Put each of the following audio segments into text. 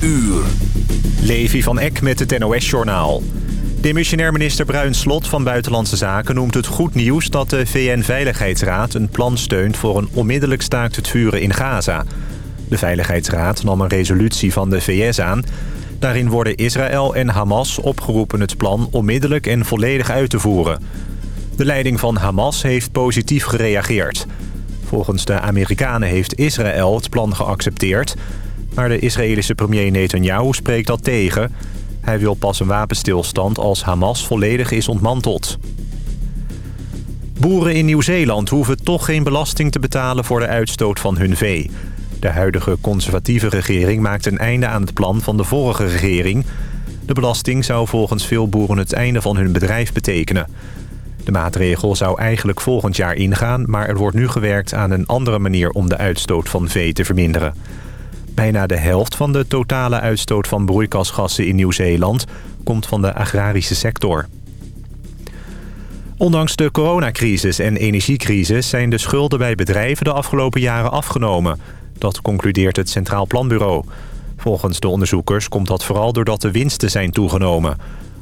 uur. Levi van Eck met het NOS-journaal. Demissionair minister Bruin Slot van Buitenlandse Zaken noemt het goed nieuws... dat de VN-veiligheidsraad een plan steunt voor een onmiddellijk staakt het vuren in Gaza. De Veiligheidsraad nam een resolutie van de VS aan. Daarin worden Israël en Hamas opgeroepen het plan onmiddellijk en volledig uit te voeren. De leiding van Hamas heeft positief gereageerd. Volgens de Amerikanen heeft Israël het plan geaccepteerd... maar de Israëlische premier Netanyahu spreekt dat tegen... Hij wil pas een wapenstilstand als Hamas volledig is ontmanteld. Boeren in Nieuw-Zeeland hoeven toch geen belasting te betalen voor de uitstoot van hun vee. De huidige conservatieve regering maakt een einde aan het plan van de vorige regering. De belasting zou volgens veel boeren het einde van hun bedrijf betekenen. De maatregel zou eigenlijk volgend jaar ingaan... maar er wordt nu gewerkt aan een andere manier om de uitstoot van vee te verminderen. Bijna de helft van de totale uitstoot van broeikasgassen in Nieuw-Zeeland... komt van de agrarische sector. Ondanks de coronacrisis en energiecrisis... zijn de schulden bij bedrijven de afgelopen jaren afgenomen. Dat concludeert het Centraal Planbureau. Volgens de onderzoekers komt dat vooral doordat de winsten zijn toegenomen.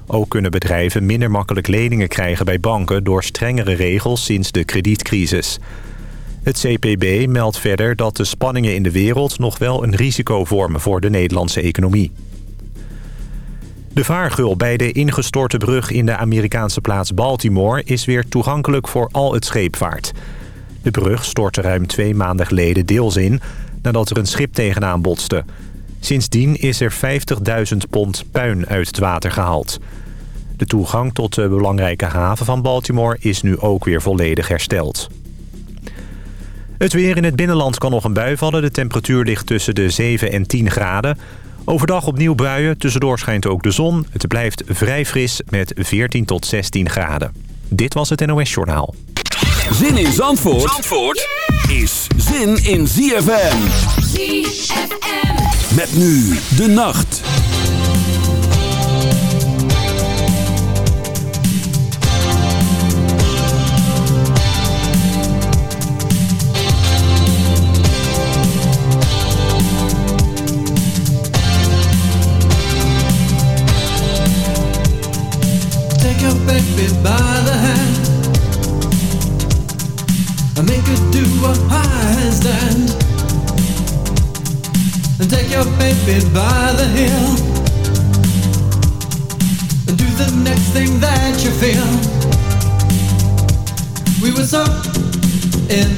Ook kunnen bedrijven minder makkelijk leningen krijgen bij banken... door strengere regels sinds de kredietcrisis. Het CPB meldt verder dat de spanningen in de wereld nog wel een risico vormen voor de Nederlandse economie. De vaargul bij de ingestorte brug in de Amerikaanse plaats Baltimore is weer toegankelijk voor al het scheepvaart. De brug stortte ruim twee maanden geleden deels in nadat er een schip tegenaan botste. Sindsdien is er 50.000 pond puin uit het water gehaald. De toegang tot de belangrijke haven van Baltimore is nu ook weer volledig hersteld. Het weer in het binnenland kan nog een bui vallen. De temperatuur ligt tussen de 7 en 10 graden. Overdag opnieuw buien, tussendoor schijnt ook de zon. Het blijft vrij fris met 14 tot 16 graden. Dit was het NOS Journaal. Zin in Zandvoort, Zandvoort is zin in ZFM. ZFM. Met nu de nacht. Baby by the hand and make her do take your baby by the do the next thing that you feel. We were so in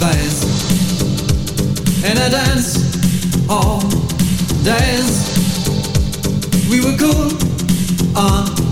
phase in a dance all days. We were cool on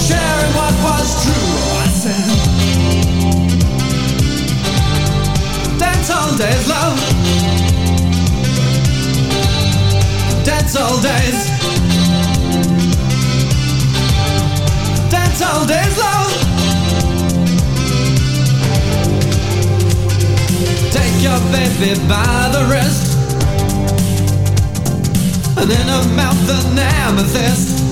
sharing what was true. I said, all days, love. All days. All days, love. Take your baby by the wrist. And in her mouth an amethyst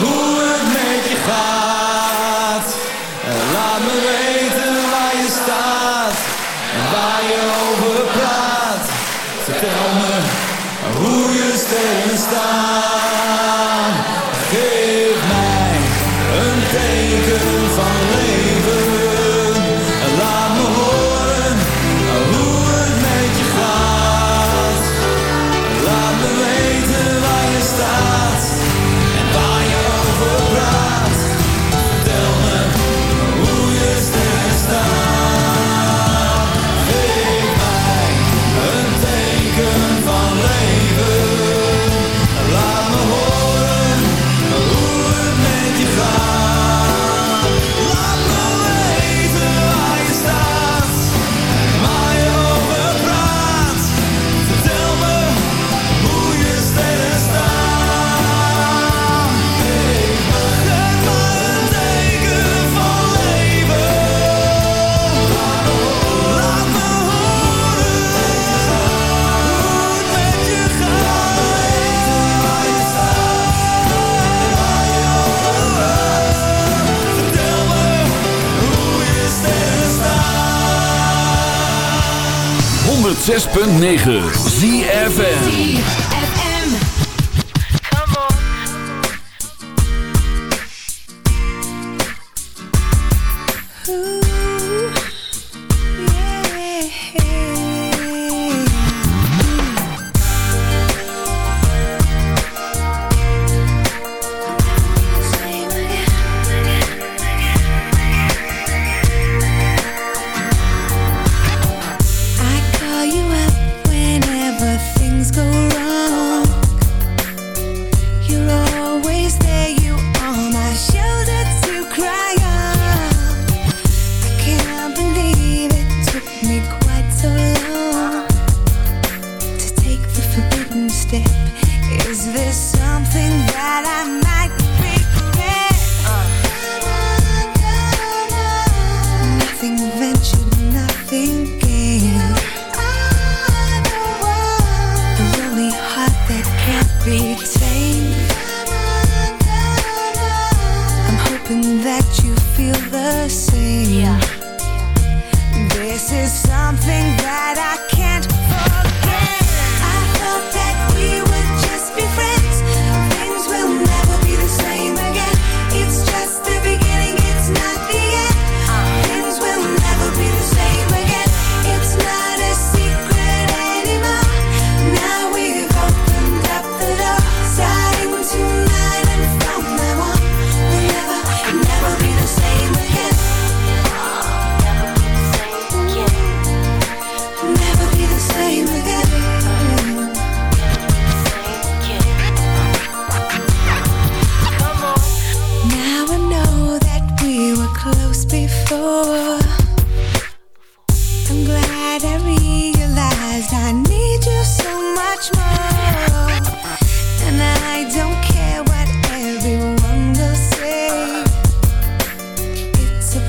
hoe het met je gaat. Laat me weten waar je staat waar je over praat. Vertel me hoe je sterren staan. 106.9 ZFN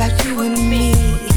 like you and me.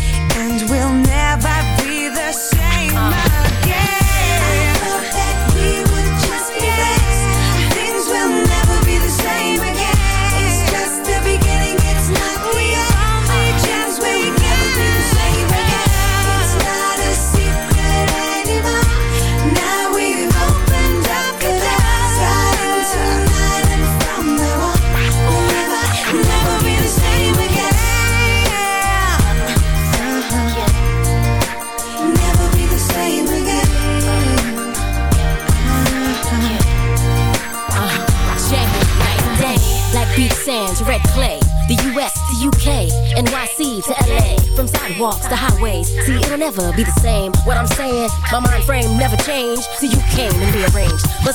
Never be the same. What I'm saying, my mind frame never changed. So you came and rearranged. But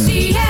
ZFM.